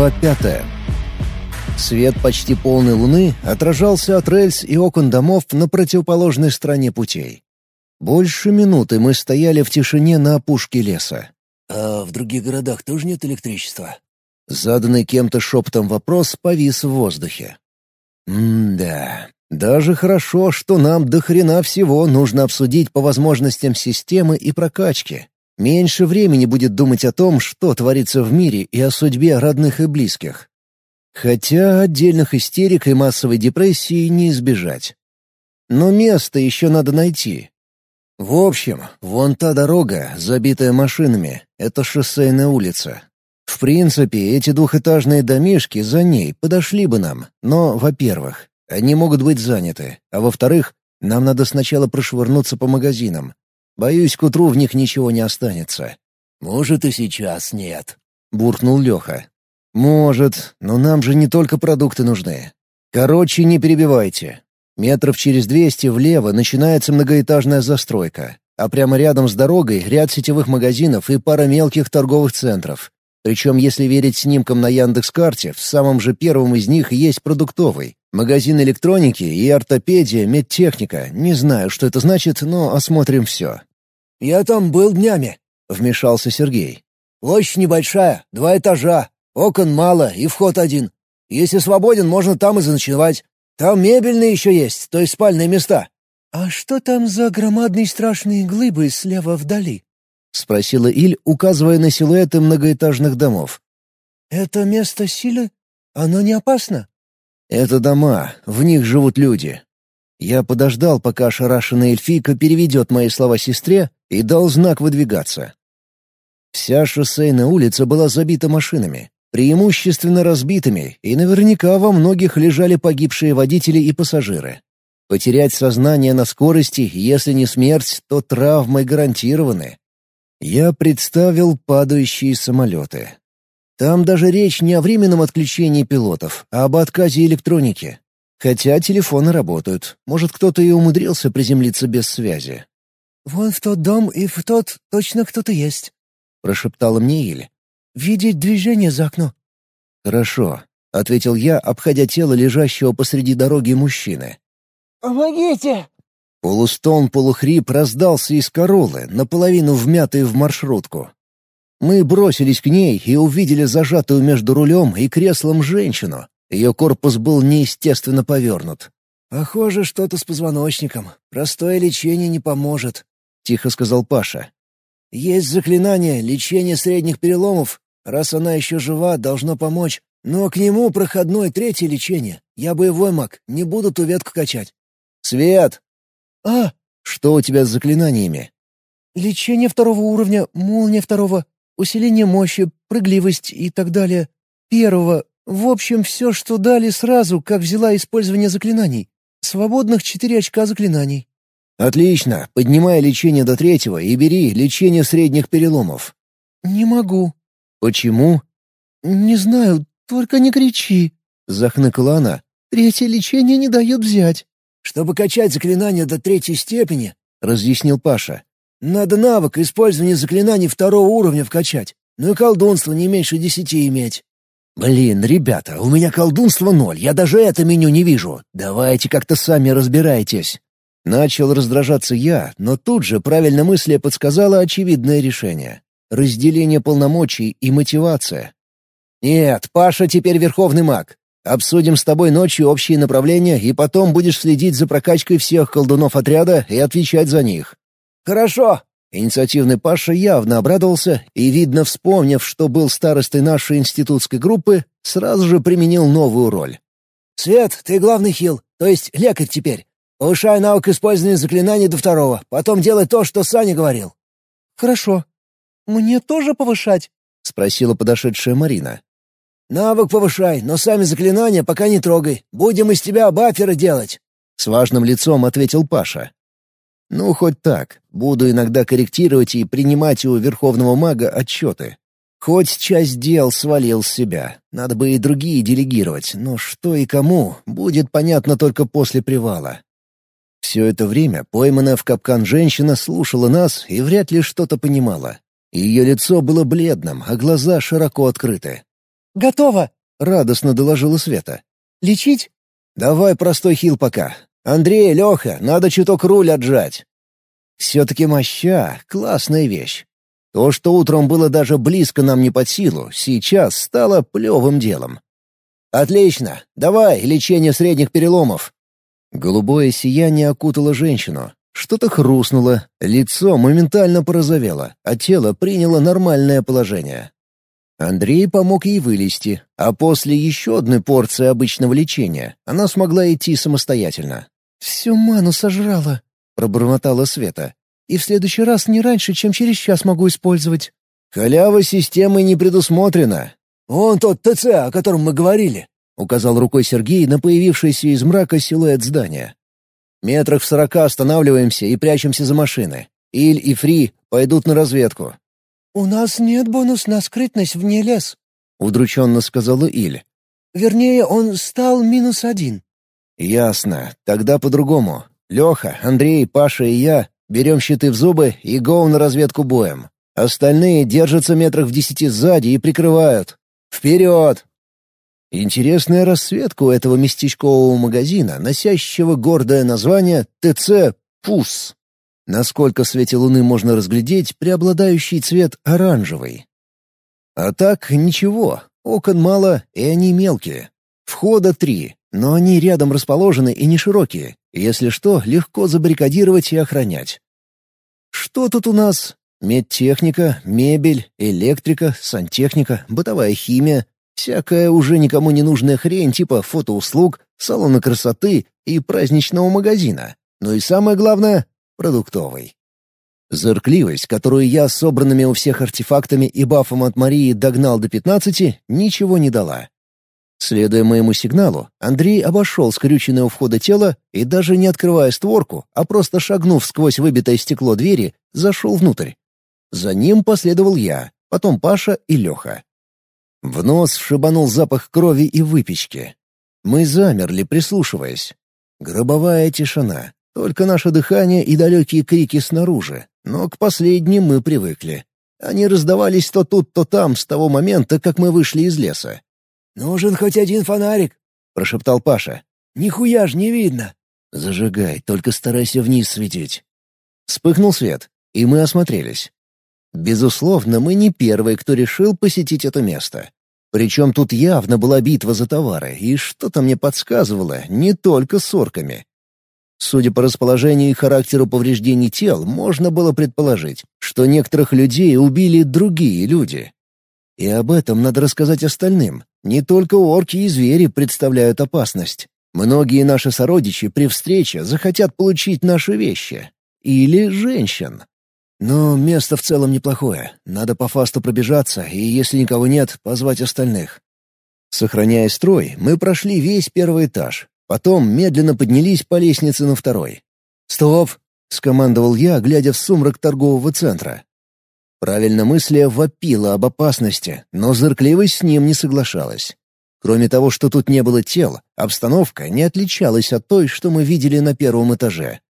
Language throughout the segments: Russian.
Глава пятая. Свет почти полной луны отражался от рельс и окон домов на противоположной стороне путей. Больше минуты мы стояли в тишине на опушке леса. «А в других городах тоже нет электричества?» Заданный кем-то шепотом вопрос повис в воздухе. «М-да, даже хорошо, что нам до хрена всего нужно обсудить по возможностям системы и прокачки. Меньше времени будет думать о том, что творится в мире и о судьбе родных и близких. Хотя отдельных истерик и массовой депрессии не избежать. Но место еще надо найти. В общем, вон та дорога, забитая машинами, — это шоссейная улица. В принципе, эти двухэтажные домишки за ней подошли бы нам, но, во-первых, они могут быть заняты, а во-вторых, нам надо сначала прошвырнуться по магазинам, Боюсь, к утру в них ничего не останется. «Может, и сейчас нет», — буркнул Леха. «Может, но нам же не только продукты нужны. Короче, не перебивайте. Метров через двести влево начинается многоэтажная застройка, а прямо рядом с дорогой ряд сетевых магазинов и пара мелких торговых центров. Причем, если верить снимкам на Яндекс.Карте, в самом же первом из них есть продуктовый. Магазин электроники и ортопедия, медтехника. Не знаю, что это значит, но осмотрим все. «Я там был днями», — вмешался Сергей. «Площадь небольшая, два этажа, окон мало и вход один. Если свободен, можно там и заночевать. Там мебельные еще есть, то есть спальные места». «А что там за громадные страшные глыбы слева вдали?» — спросила Иль, указывая на силуэты многоэтажных домов. «Это место силы? Оно не опасно?» «Это дома, в них живут люди. Я подождал, пока ошарашенная эльфийка переведет мои слова сестре и дал знак выдвигаться. Вся шоссейная улица была забита машинами, преимущественно разбитыми, и наверняка во многих лежали погибшие водители и пассажиры. Потерять сознание на скорости, если не смерть, то травмы гарантированы. Я представил падающие самолеты. Там даже речь не о временном отключении пилотов, а об отказе электроники. Хотя телефоны работают. Может, кто-то и умудрился приземлиться без связи. «Вон в тот дом и в тот точно кто-то есть», — прошептала мне Иля. «Видеть движение за окно». «Хорошо», — ответил я, обходя тело лежащего посреди дороги мужчины. «Помогите!» Полустон, полухрип раздался из королы, наполовину вмятый в маршрутку. Мы бросились к ней и увидели зажатую между рулем и креслом женщину, ее корпус был неестественно повернут. «Похоже, что-то с позвоночником. Простое лечение не поможет», — тихо сказал Паша. «Есть заклинание лечения средних переломов. Раз она еще жива, должно помочь. Но к нему проходное третье лечение. Я боевой маг, не буду ту ветку качать». «Свет!» «А?» «Что у тебя с заклинаниями?» «Лечение второго уровня, молния второго, усиление мощи, прыгливость и так далее. Первого в общем, все, что дали сразу, как взяла использование заклинаний. Свободных четыре очка заклинаний. «Отлично. Поднимай лечение до третьего и бери лечение средних переломов». «Не могу». «Почему?» «Не знаю, только не кричи», — захныкала она. «Третье лечение не дает взять». «Чтобы качать заклинание до третьей степени», — разъяснил Паша. «Надо навык использования заклинаний второго уровня вкачать, ну и колдунство не меньше десяти иметь». «Блин, ребята, у меня колдунство ноль, я даже это меню не вижу. Давайте как-то сами разбирайтесь». Начал раздражаться я, но тут же правильно мысли подсказала очевидное решение. Разделение полномочий и мотивация. «Нет, Паша теперь верховный маг. Обсудим с тобой ночью общие направления, и потом будешь следить за прокачкой всех колдунов отряда и отвечать за них». «Хорошо», Инициативный Паша явно обрадовался и, видно, вспомнив, что был старостой нашей институтской группы, сразу же применил новую роль. «Свет, ты главный хил, то есть лекарь теперь. Повышай навык использования заклинаний до второго, потом делай то, что Саня говорил». «Хорошо. Мне тоже повышать?» — спросила подошедшая Марина. «Навык повышай, но сами заклинания пока не трогай. Будем из тебя баферы делать». С важным лицом ответил Паша. Ну, хоть так. Буду иногда корректировать и принимать у верховного мага отчеты. Хоть часть дел свалил с себя. Надо бы и другие делегировать, но что и кому, будет понятно только после привала. Все это время пойманная в капкан женщина слушала нас и вряд ли что-то понимала. Ее лицо было бледным, а глаза широко открыты. готово!» — радостно доложила Света. «Лечить?» «Давай простой хил пока. Андрей, Леха, надо чуток руль отжать». Все-таки моща — классная вещь. То, что утром было даже близко нам не под силу, сейчас стало плевым делом. «Отлично! Давай, лечение средних переломов!» Голубое сияние окутало женщину. Что-то хрустнуло, лицо моментально порозовело, а тело приняло нормальное положение. Андрей помог ей вылезти, а после еще одной порции обычного лечения она смогла идти самостоятельно. «Всю ману сожрала», — пробормотала Света. «И в следующий раз не раньше, чем через час могу использовать». «Халява системы не предусмотрена». «Вон тот ТЦ, о котором мы говорили», — указал рукой Сергей на появившийся из мрака силуэт здания. «Метрах в сорока останавливаемся и прячемся за машины. Иль и Фри пойдут на разведку. «У нас нет бонус на скрытность вне лес», — удрученно сказала Иль. «Вернее, он стал минус один». «Ясно. Тогда по-другому. Леха, Андрей, Паша и я берем щиты в зубы и гоу на разведку боем. Остальные держатся метрах в десяти сзади и прикрывают. Вперед!» Интересная расцветка у этого местечкового магазина, носящего гордое название «ТЦ Пус». Насколько в свете луны можно разглядеть преобладающий цвет оранжевый. А так ничего, окон мало, и они мелкие. Входа три, но они рядом расположены и не широкие. Если что, легко забаррикадировать и охранять. Что тут у нас? Медтехника, мебель, электрика, сантехника, бытовая химия, всякая уже никому не нужная хрень типа фотоуслуг, салона красоты и праздничного магазина. Ну и самое главное продуктовой. Зыркливость, которую я собранными у всех артефактами и бафом от Марии догнал до пятнадцати, ничего не дала. Следуя моему сигналу, Андрей обошел скрюченное у входа тело и, даже не открывая створку, а просто шагнув сквозь выбитое стекло двери, зашел внутрь. За ним последовал я, потом Паша и Леха. В нос вшибанул запах крови и выпечки. Мы замерли, прислушиваясь. Гробовая тишина. Только наше дыхание и далекие крики снаружи, но к последним мы привыкли. Они раздавались то тут, то там с того момента, как мы вышли из леса. «Нужен хоть один фонарик», — прошептал Паша. «Нихуя ж не видно». «Зажигай, только старайся вниз светить». Вспыхнул свет, и мы осмотрелись. Безусловно, мы не первые, кто решил посетить это место. Причем тут явно была битва за товары, и что-то мне подсказывало, не только с орками. Судя по расположению и характеру повреждений тел, можно было предположить, что некоторых людей убили другие люди. И об этом надо рассказать остальным. Не только орки и звери представляют опасность. Многие наши сородичи при встрече захотят получить наши вещи. Или женщин. Но место в целом неплохое. Надо по фасту пробежаться, и если никого нет, позвать остальных. Сохраняя строй, мы прошли весь первый этаж, Потом медленно поднялись по лестнице на второй. «Стоп!» — скомандовал я, глядя в сумрак торгового центра. Правильно мысля вопила об опасности, но зыркливость с ним не соглашалась. Кроме того, что тут не было тел, обстановка не отличалась от той, что мы видели на первом этаже.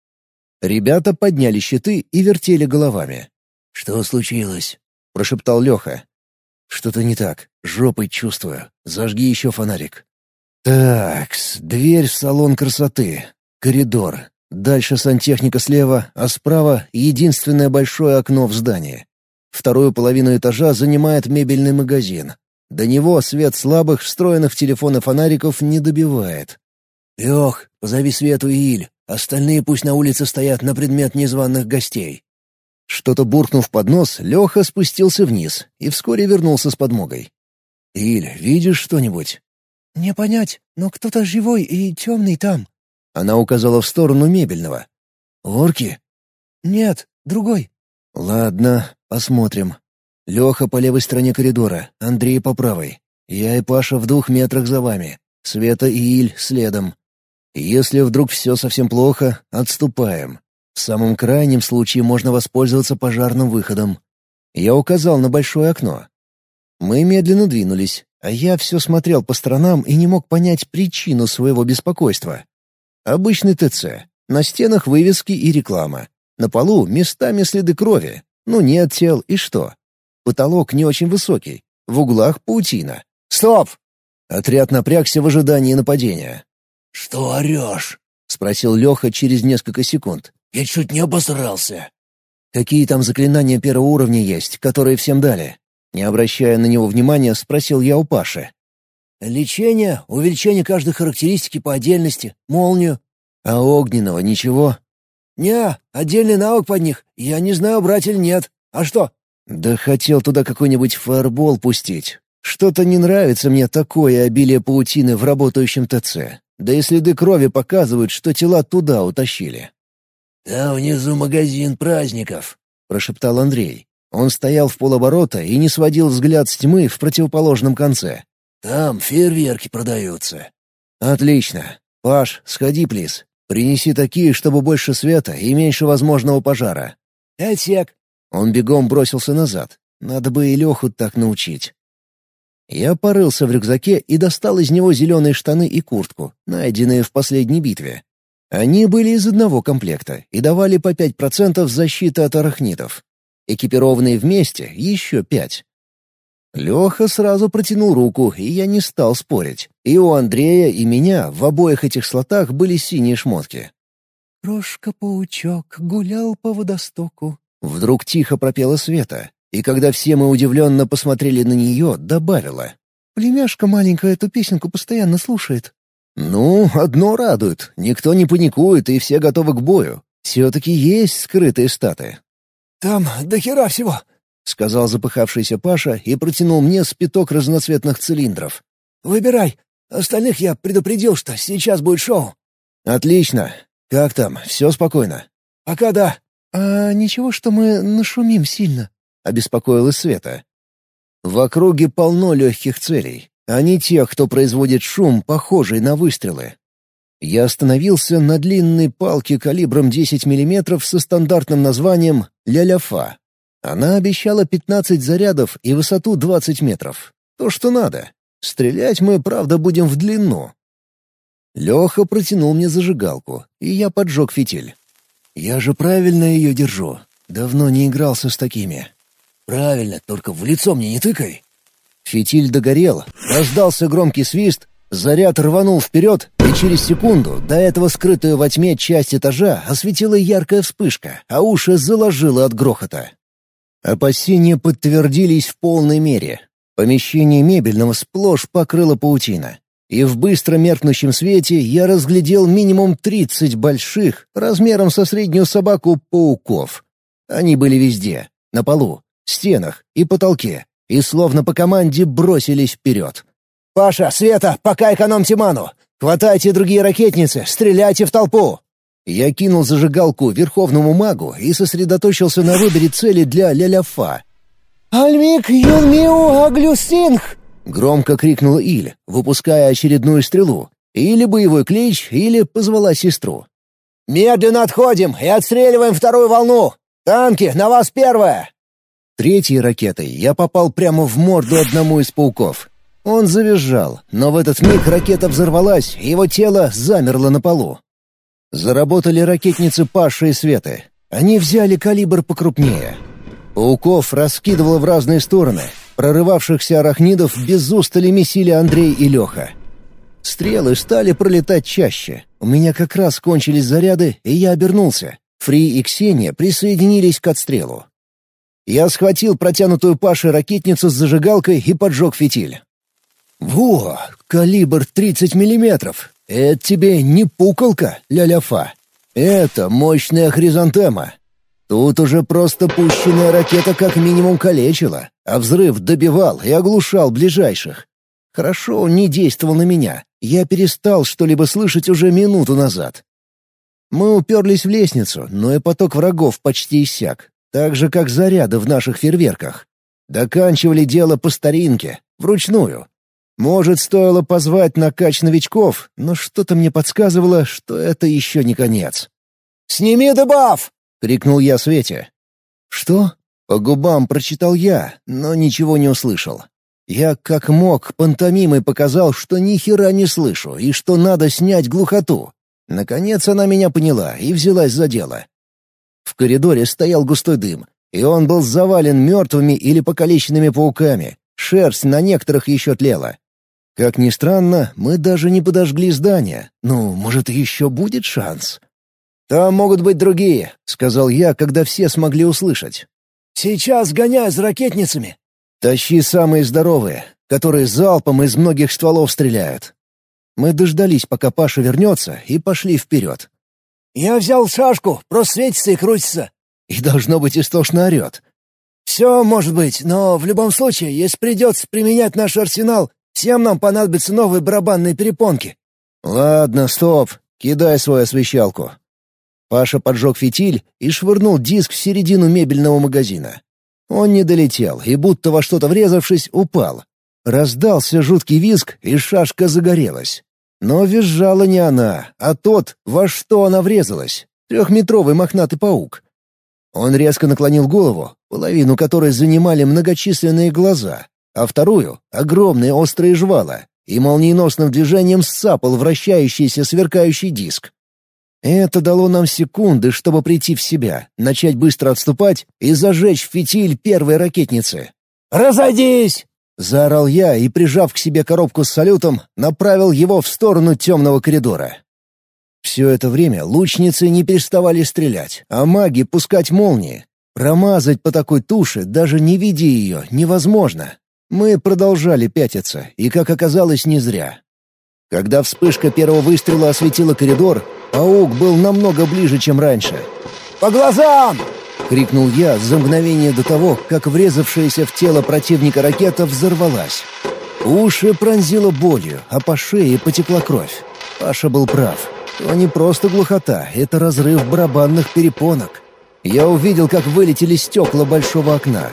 Ребята подняли щиты и вертели головами. «Что случилось?» — прошептал Леха. «Что-то не так. Жопой чувствую. Зажги еще фонарик». Такс, дверь в салон красоты. Коридор. Дальше сантехника слева, а справа — единственное большое окно в здании. Вторую половину этажа занимает мебельный магазин. До него свет слабых, встроенных в телефоны фонариков не добивает. «Лех, позови Свету и Иль. Остальные пусть на улице стоят на предмет незваных гостей». Что-то буркнув под нос, Леха спустился вниз и вскоре вернулся с подмогой. «Иль, видишь что-нибудь?» «Не понять, но кто-то живой и темный там». Она указала в сторону мебельного. «Орки?» «Нет, другой». «Ладно, посмотрим. Леха по левой стороне коридора, Андрей по правой. Я и Паша в двух метрах за вами. Света и Иль следом. Если вдруг все совсем плохо, отступаем. В самом крайнем случае можно воспользоваться пожарным выходом. Я указал на большое окно. Мы медленно двинулись, а я все смотрел по сторонам и не мог понять причину своего беспокойства. Обычный ТЦ. На стенах вывески и реклама. На полу местами следы крови. Ну нет тел, и что? Потолок не очень высокий. В углах паутина. стоп!» Отряд напрягся в ожидании нападения. «Что орешь?» — спросил Леха через несколько секунд. «Я чуть не обосрался». «Какие там заклинания первого уровня есть, которые всем дали?» Не обращая на него внимания, спросил я у Паши. «Лечение, увеличение каждой характеристики по отдельности, молнию». «А огненного ничего?» «Не, отдельный навык под них. Я не знаю, брать или нет. А что?» «Да хотел туда какой-нибудь фаербол пустить. Что-то не нравится мне такое обилие паутины в работающем ТЦ. Да и следы крови показывают, что тела туда утащили». «Там внизу магазин праздников», — прошептал Андрей. Он стоял в полоборота и не сводил взгляд с тьмы в противоположном конце. «Там фейерверки продаются». «Отлично. Паш, сходи, плиз. Принеси такие, чтобы больше света и меньше возможного пожара». «Пять сек». Он бегом бросился назад. Надо бы и Леху так научить. Я порылся в рюкзаке и достал из него зеленые штаны и куртку, найденные в последней битве. Они были из одного комплекта и давали по 5% защиты от арахнитов. Экипированные вместе — еще пять. Леха сразу протянул руку, и я не стал спорить. И у Андрея, и меня в обоих этих слотах были синие шмотки. «Прошка-паучок гулял по водостоку». Вдруг тихо пропела Света, и когда все мы удивленно посмотрели на нее, добавила. «Племяшка маленькая эту песенку постоянно слушает». «Ну, одно радует. Никто не паникует, и все готовы к бою. Все-таки есть скрытые статы». «Там до хера всего», — сказал запыхавшийся Паша и протянул мне спиток разноцветных цилиндров. «Выбирай. Остальных я предупредил, что сейчас будет шоу». «Отлично. Как там? Все спокойно?» «Пока да». «А ничего, что мы нашумим сильно?» — обеспокоилась Света. «В округе полно легких целей, а не тех, кто производит шум, похожий на выстрелы. Я остановился на длинной палке калибром 10 мм со стандартным названием «Ля-ля-фа». Она обещала 15 зарядов и высоту 20 метров. То, что надо. Стрелять мы, правда, будем в длину. Леха протянул мне зажигалку, и я поджег фитиль. Я же правильно ее держу. Давно не игрался с такими. «Правильно, только в лицо мне не тыкай». Фитиль догорел, раздался громкий свист, заряд рванул вперед, и через секунду до этого скрытую во тьме часть этажа осветила яркая вспышка, а уши заложило от грохота. Опасения подтвердились в полной мере. Помещение мебельного сплошь покрыло паутина. И в быстро меркнущем свете я разглядел минимум тридцать больших, размером со среднюю собаку, пауков. Они были везде — на полу, стенах и потолке, и словно по команде бросились вперед. «Паша, Света, пока экономьте ману! Хватайте другие ракетницы, стреляйте в толпу!» Я кинул зажигалку верховному магу и сосредоточился на выборе цели для ля-ля-фа. «Альмик Юнмиу Аглюсинг!» — громко крикнула Иль, выпуская очередную стрелу. Или боевой клич, или позвала сестру. «Медленно отходим и отстреливаем вторую волну! Танки, на вас первая!» Третьей ракетой я попал прямо в морду одному из пауков. Он завизжал, но в этот миг ракета взорвалась, и его тело замерло на полу. Заработали ракетницы Паши и Светы. Они взяли калибр покрупнее. Пауков раскидывало в разные стороны. Прорывавшихся арахнидов без устали месили Андрей и Леха. Стрелы стали пролетать чаще. У меня как раз кончились заряды, и я обернулся. Фри и Ксения присоединились к отстрелу. Я схватил протянутую Пашей ракетницу с зажигалкой и поджег фитиль. «Во! Калибр 30 миллиметров! Это тебе не пуколка, ля-ля-фа! Это мощная хризантема! Тут уже просто пущенная ракета как минимум калечила, а взрыв добивал и оглушал ближайших. Хорошо он не действовал на меня, я перестал что-либо слышать уже минуту назад. Мы уперлись в лестницу, но и поток врагов почти иссяк так же, как заряды в наших фейерверках. Доканчивали дело по старинке, вручную. Может, стоило позвать на кач новичков, но что-то мне подсказывало, что это еще не конец. «Сними дебаф!» — крикнул я Свете. «Что?» — по губам прочитал я, но ничего не услышал. Я как мог пантомимой показал, что ни хера не слышу и что надо снять глухоту. Наконец она меня поняла и взялась за дело. В коридоре стоял густой дым, и он был завален мертвыми или покалеченными пауками. Шерсть на некоторых еще тлела. Как ни странно, мы даже не подожгли здание. Ну, может, еще будет шанс? «Там могут быть другие», — сказал я, когда все смогли услышать. «Сейчас гоняю за ракетницами». «Тащи самые здоровые, которые залпом из многих стволов стреляют». Мы дождались, пока Паша вернется, и пошли вперед. «Я взял шашку, просто светится и крутится». И должно быть истошно орет. «Все может быть, но в любом случае, если придется применять наш арсенал, всем нам понадобятся новые барабанные перепонки». «Ладно, стоп, кидай свою освещалку». Паша поджег фитиль и швырнул диск в середину мебельного магазина. Он не долетел и, будто во что-то врезавшись, упал. Раздался жуткий визг, и шашка загорелась. Но визжала не она, а тот, во что она врезалась. Трехметровый мохнатый паук. Он резко наклонил голову, половину которой занимали многочисленные глаза, а вторую — огромные острые жвала, и молниеносным движением сцапал вращающийся сверкающий диск. Это дало нам секунды, чтобы прийти в себя, начать быстро отступать и зажечь фитиль первой ракетницы. «Разойдись!» — заорал я и, прижав к себе коробку с салютом, направил его в сторону темного коридора. Все это время лучницы не переставали стрелять, а маги — пускать молнии. Промазать по такой туше, даже не видя ее, невозможно. Мы продолжали пятиться, и, как оказалось, не зря. Когда вспышка первого выстрела осветила коридор, паук был намного ближе, чем раньше. «По глазам!» — крикнул я за мгновение до того, как врезавшаяся в тело противника ракета взорвалась. Уши пронзило болью, а по шее потекла кровь. Паша был прав. То не просто глухота, это разрыв барабанных перепонок. Я увидел, как вылетели стекла большого окна.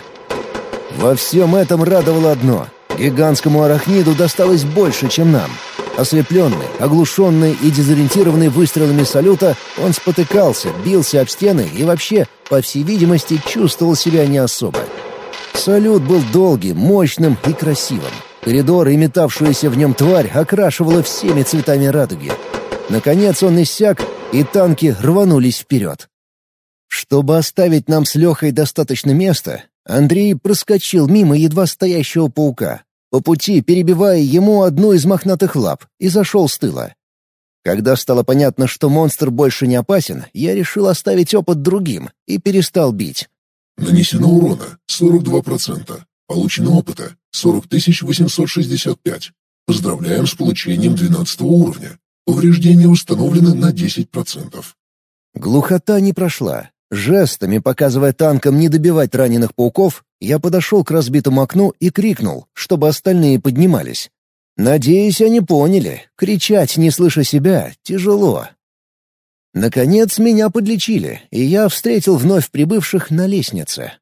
Во всем этом радовало одно — гигантскому арахниду досталось больше, чем нам — Ослепленный, оглушенный и дезориентированный выстрелами салюта, он спотыкался, бился об стены и вообще, по всей видимости, чувствовал себя не особо. Салют был долгим, мощным и красивым. Коридор и метавшуюся в нем тварь окрашивала всеми цветами радуги. Наконец он иссяк, и танки рванулись вперед. Чтобы оставить нам с Лехой достаточно места, Андрей проскочил мимо едва стоящего паука, по пути перебивая ему одну из мохнатых лап, и зашел с тыла. Когда стало понятно, что монстр больше не опасен, я решил оставить опыт другим и перестал бить. Нанесено урона 42%. Получено опыта 40 865. Поздравляем с получением 12 уровня. Повреждения установлены на 10%. Глухота не прошла, Жестами, показывая танкам не добивать раненых пауков, я подошел к разбитому окну и крикнул, чтобы остальные поднимались. Надеюсь, они поняли. Кричать, не слыша себя, тяжело. Наконец меня подлечили, и я встретил вновь прибывших на лестнице.